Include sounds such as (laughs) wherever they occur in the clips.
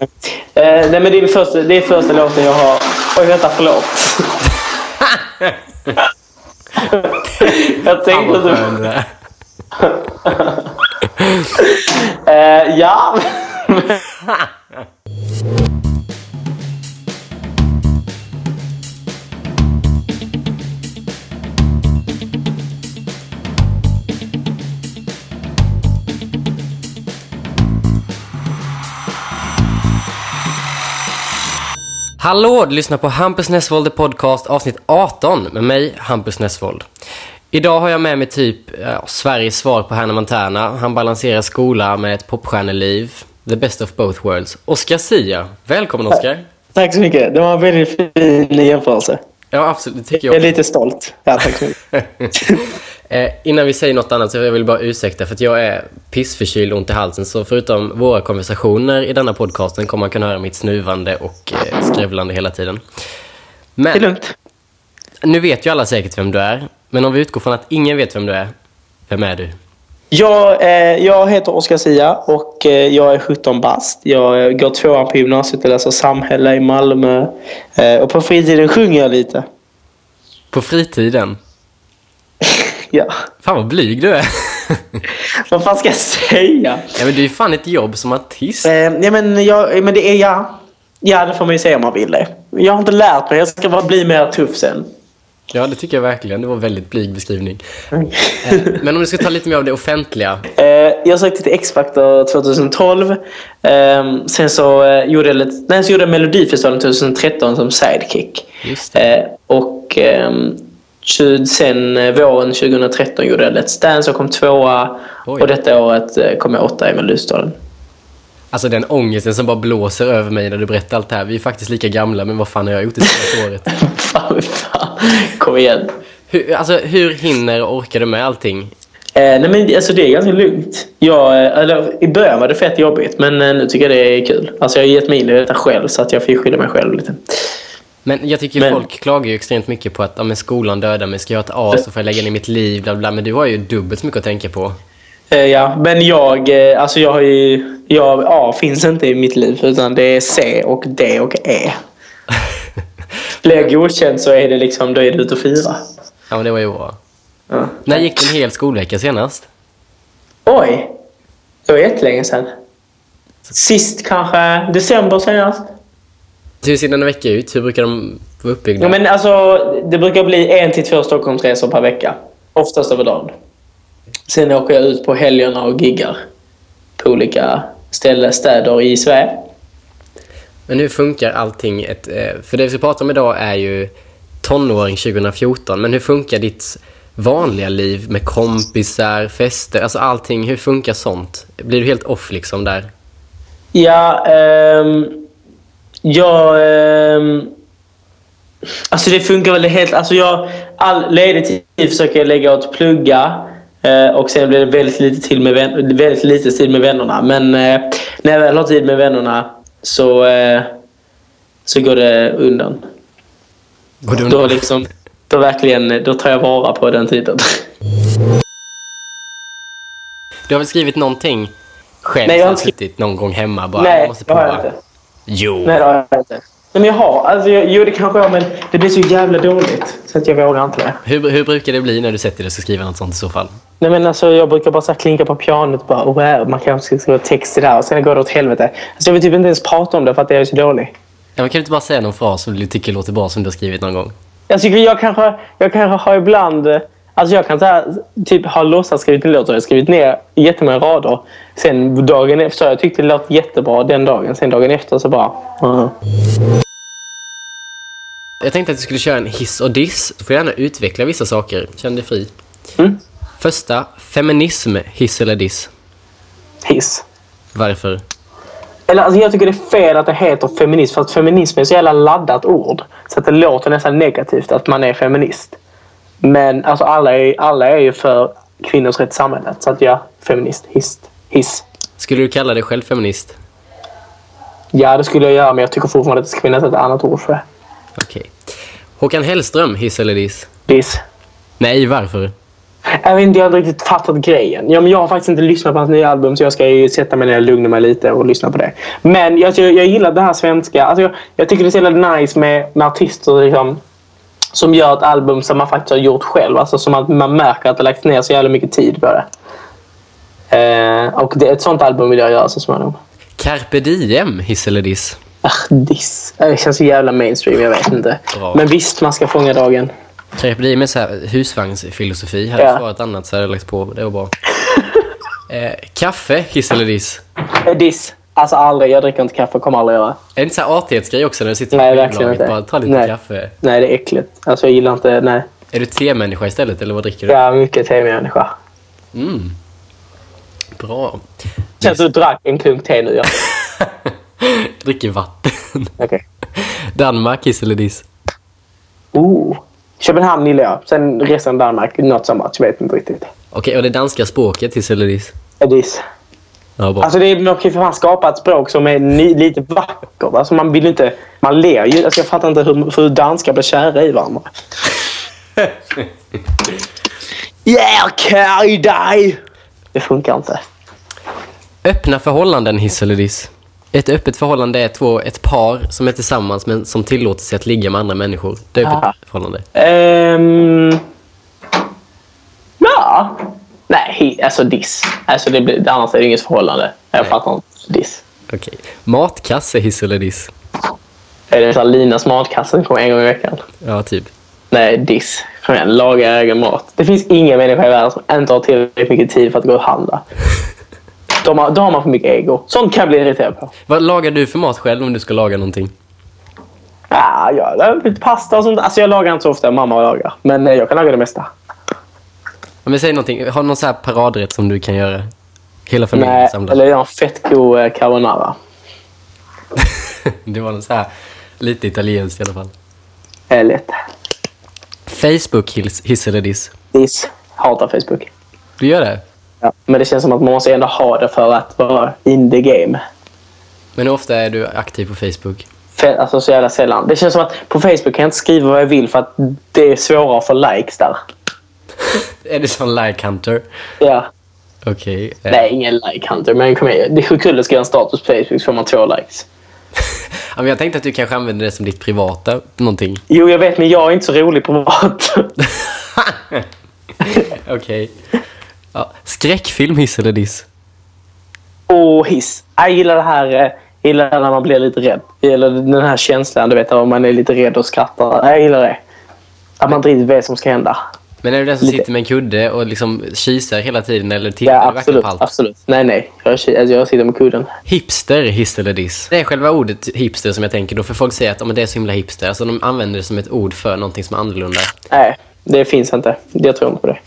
Eh, nej, men det är, första, det är första låten jag har... Oj, vänta, förlåt. jag tänkte att du. Eh, ja. (laughs) Hallå, du lyssnar på Hampus Nessvold Podcast avsnitt 18 med mig, Hampus Nessvold. Idag har jag med mig typ ja, Sveriges svar på Hannah Montana. Han balanserar skola med ett popstjärneliv. The best of both worlds. Oscar Sia. Välkommen Oscar. Tack så mycket. Det var en väldigt fin jämförelse. Ja, absolut. Det tycker Jag är jag lite stolt. Ja, tack så mycket. (laughs) eh, Innan vi säger något annat så jag vill bara ursäkta för att jag är pissförkyld och ont i halsen. Så förutom våra konversationer i denna podcasten kommer man kunna höra mitt snuvande och eh, skrävlande hela tiden. Det är Men lugnt. nu vet ju alla säkert vem du är. Men om vi utgår från att ingen vet vem du är. Vem är du? Jag, eh, jag heter Oskar Sia och eh, jag är 17 bast. Jag eh, går tvåan på gymnasiet och läser samhälle i Malmö. Eh, och på fritiden sjunger jag lite. På fritiden? Ja. Fan vad blyg du är. (laughs) Vad fan ska jag säga? ja, men du är fan ett jobb som artist. Eh, ja, men, jag, men det är ja. Ja, det får man ju säga om man vill det. Jag har inte lärt mig. Jag ska bara bli mer tuff sen. Ja, det tycker jag verkligen. Det var en väldigt blyg beskrivning. Eh, Men om du ska ta lite mer av det offentliga. Eh, jag sökte till X-Factor 2012. Eh, sen så, eh, gjorde jag lite, nej, så gjorde jag Melodifestivalen 2013 som sidekick. Just det. Och ehm, sen eh, våren 2013 gjorde jag Let's Dance och kom tvåa. Oj. Och detta året eh, kom jag åtta i Melodifestivalen. Alltså den ångesten som bara blåser över mig när du berättar allt det här. Vi är faktiskt lika gamla, men vad fan har jag gjort det senaste (laughs) året? fan, fan. Kom igen. Hur, alltså, hur hinner och orkar du med allting? Eh, nej men alltså det är ganska lugnt. Jag, eh, eller, I början var det fett jobbigt men nu tycker jag det är kul. Alltså jag har gett mig in i detta själv så att jag får skydda mig själv lite. Men jag tycker Men- folk klagar ju extremt mycket på att ja, men skolan dödar mig. Ska jag ha ett A så får jag lägga ner mitt liv, bla bla. Men du har ju dubbelt så mycket att tänka på. Eh, ja, men jag, eh, alltså jag har ju... Jag, A finns inte i mitt liv utan det är C och D och E. (laughs) Blir jag godkänd så är det liksom, då är det ut och fira. Ja, men det var ju bra. Ja. När gick en hel skolvecka senast? Oj! Det var jättelänge sedan. Sist kanske december senast. Hur ser en vecka ut? Hur brukar de vara uppbyggda? Ja, men alltså, det brukar bli en till två Stockholmsresor per vecka. Oftast över dagen. Sen åker jag ut på helgerna och giggar på olika ställen, städer i Sverige. Men hur funkar allting? Ett, eh, för det vi ska prata om idag är ju tonåring 2014. Men hur funkar ditt vanliga liv med kompisar, fester, alltså allting? Hur funkar sånt? Blir du helt off liksom där? Ja, ehm, jag... ehm, alltså det funkar väl helt... Alltså jag, all ledig tid försöker jag lägga åt plugga. eh, och sen blir det väldigt lite, till med vän, väldigt lite tid med vännerna. Men eh, när jag väl har tid med vännerna så, eh, så går det undan. Du Då, liksom, då, verkligen, då tar jag vara på den tiden. Du har väl skrivit någonting själv Nej, jag har inte suttit någon gång hemma bara? Nej, jag måste har jag prova. inte. Jo. Nej, det har jag inte. Men jag har. Alltså, jag, jo, det kanske jag men det blir så jävla dåligt. Så att jag vågar inte det. Hur, hur brukar det bli när du sätter dig och ska skriva något sånt i så fall? Nej, men alltså, jag brukar bara så klinka på pianot och bara wow, man kanske ska skriva text det här och sen går det åt helvete. Alltså, jag vill typ inte ens prata om det för att jag är så dålig. Ja, men kan du inte bara säga någon fras som du tycker låter bra som du har skrivit någon gång? Tycker jag kanske, jag kanske har ibland... Alltså jag kan så här, typ ha låtsas skrivit en låt och jag har skrivit ner jättemånga rader. Sen dagen efter, så jag tyckte det låt jättebra den dagen. Sen dagen efter så bara... mhm. Jag tänkte att du skulle köra en hiss och diss. Du får gärna utveckla vissa saker. Känn dig fri. Mm. Första, feminism, hiss eller diss? Hiss. Varför? Eller alltså jag tycker det är fel att det heter feminism för att feminism är ett så jävla laddat ord. Så att det låter nästan negativt att man är feminist. Men alltså alla är, alla är ju för kvinnors rätt i samhället. Så att ja, feminist. Hiss. Hiss. Skulle du kalla dig själv feminist? Ja, det skulle jag göra men jag tycker fortfarande att det ska finnas ett annat ord för det. Okej. Håkan Hellström, hiss eller diss? Diss. Nej, varför? Jag vet inte, jag har inte riktigt fattat grejen. Ja, men jag har faktiskt inte lyssnat på hans nya album så jag ska ju sätta mig ner och lugna mig lite och lyssna på det. Men jag, jag, jag gillar det här svenska. Alltså, jag, jag tycker det är så jävla nice med, med artister liksom, som gör ett album som man faktiskt har gjort själv. Alltså som att man märker att det lagts ner så jävla mycket tid på det. Eh, och det, ett sånt album vill jag göra så småningom. Carpe diem, hiss eller diss? Ach, diss. Det känns så jävla mainstream, jag vet inte. Bra. Men visst, man ska fånga dagen. Carpe diem är så här husvagnsfilosofi. Hade Ja. svarat annat så hade jag lagt på. Det var bra. eh, kaffe, hiss eller diss? Eh, Diss. Alltså aldrig. Jag dricker inte kaffe. Kommer aldrig göra. Är det inte så här artighetsgrej också när du sitter Nej, verkligen inte. Bara ta lite Nej. kaffe. Nej, det är äckligt. Alltså jag gillar inte... Nej. Är du temänniska istället eller vad dricker du? Är mycket te-människa. Mm. Bra. Känns du drack en klunk te nu, ja. (laughs) dricker vatten. Okej. Danmark, hiss eller diss? Oh. Köpenhamn gillar jag. Sen resten Danmark, not so much. Vet inte riktigt. Okej, och det danska språket, hiss eller diss? Diss. Ja. Alltså det är, de kan ju för fan skapa ett språk som är ni, lite vackert. Alltså man vill inte... Man ler ju. Alltså jag fattar inte hur, hur danskar blir kära i varandra. (laughs) Yeah, i dig! Det funkar inte. Öppna förhållanden, hiss eller diss? Ett öppet förhållande är två, ett par som är tillsammans men som tillåter sig att ligga med andra människor. Det är öppet Aha. förhållande. Ehm... ja. Nej, he- alltså diss. Alltså det blir, annars är det inget förhållande. Jag Nej. fattar inte. Diss. Okej. Matkasse, hiss eller diss? Är det så Linas matkasse som kommer en gång i veckan? Ja, typ. Nej, diss. Kom igen, laga egen mat. Det finns ingen människa i världen som inte har tillräckligt mycket tid för att gå och handla. (laughs) De har, då har man för mycket ego. Sånt kan jag bli irriterad på. Vad lagar du för mat själv om du ska laga någonting? Ja, jag lagar lite pasta och sånt. Alltså jag lagar inte så ofta. Mamma lagar. Men eh, jag kan laga det mesta. Om jag säger någonting, har du någon så här paradrätt som du kan göra? Hela familjen Nej, samlad. eller jag har en fett god eh, carbonara. (laughs) det var någon så här lite italienskt i alla fall. Lätt. Facebook, hiss, hiss eller diss? Diss. Hatar Facebook. Du gör det? Ja. Men det känns som att man måste ändå ha det för att vara in the game. Men hur ofta är du aktiv på Facebook? Alltså så jävla sällan. Det känns som att på Facebook kan jag inte skriva vad jag vill för att det är svårare att få likes där. (laughs) Är det som like hunter? Ja. Okej. eh, Nej, ingen like hunter. Men kom igen. Det är kul att skriva en status på Facebook så får man två likes. (laughs) Ja, men jag tänkte att du kanske använder det som ditt privata någonting. Jo, jag vet, men jag är inte så rolig privat. (laughs) Okej. Ja. Skräckfilm, hiss eller diss? Och hiss. Jag gillar det här. eh, gillar när man blir lite rädd. Jag gillar den här känslan, du vet, när man är lite rädd och skrattar. Jag gillar det. Att man inte riktigt vet vad som ska hända. Men är du den som Lite. sitter med en kudde och liksom kisar hela tiden eller tittar Ja, absolut. på allt? absolut. Nej, nej. Jag, alltså, jag sitter med kudden. Hipster, hiss eller diss? Det är själva ordet hipster som jag tänker. Då får folk säga att men det är så himla hipster. Alltså de använder det som ett ord för någonting som är annorlunda. Nej, det finns inte. Jag tror inte på det.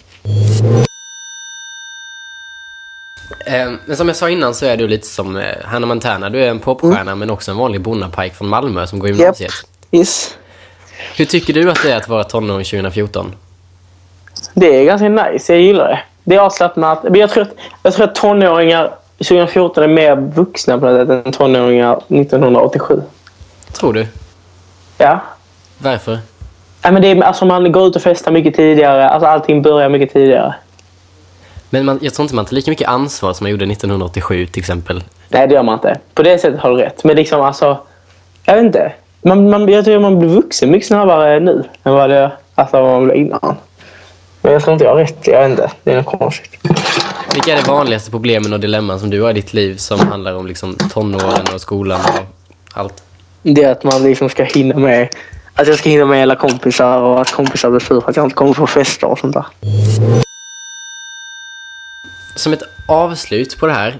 Eh, Men som jag sa innan så är du lite som eh, Hannah Montana. Du är en popstjärna men också en vanlig bonnapajk från Malmö som går i gymnasiet. Yes. Hur tycker du att det är att vara tonåring 2014? Det är ganska nice. Jag gillar det. Det är avslappnat. Men jag tror att, jag tror att tonåringar 2014 är mer vuxna på något sätt än tonåringar 1987. Tror du? Ja. Varför? Nej, men det är, alltså man går ut och festar mycket tidigare. Alltså allting börjar mycket tidigare. Men man, jag tror inte man tar lika mycket ansvar som man gjorde 1987 till exempel. Nej, det gör man inte. På det sättet har du rätt. Men liksom alltså... Jag vet inte. Man, man, jag tror man blir vuxen mycket snabbare nu än vad det alltså, man blev innan. Men jag tror inte jag har rätt. Jag vet inte. Det är något konstigt. Vilka är de vanligaste problemen och dilemman som du har i ditt liv som handlar om liksom tonåren och skolan och allt? Det är att man liksom ska hinna med... Att jag ska hinna med alla kompisar och att kompisar blir sura för att jag inte kommer på fester och sånt där. Som ett avslut på det här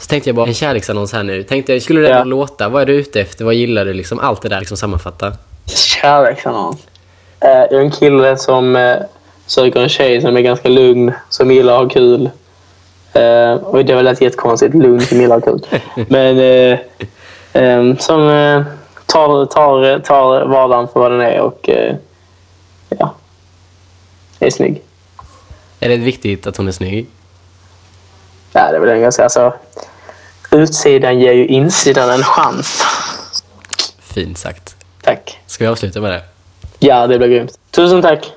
så tänkte jag bara en kärleksannons här nu. Tänkte jag, skulle det Ja. låta? Vad är du ute efter? Vad gillar du? Liksom, allt det där liksom sammanfatta. Kärleksannons. Eh, jag är en kille som eh, söker en tjej som är ganska lugn, som gillar att ha kul. Eh, och det lät jättekonstigt, lugn som gillar att ha kul. (laughs) Men eh, eh, som eh, tar, tar, tar vardagen för vad den är och eh, ja, är snygg. Är det viktigt att hon är snygg? Ja, det är väl jag säga. Alltså, utsidan ger ju insidan en chans. Fint sagt. Tack. Ska vi avsluta med det? Ja, det blir grymt. Tusen tack.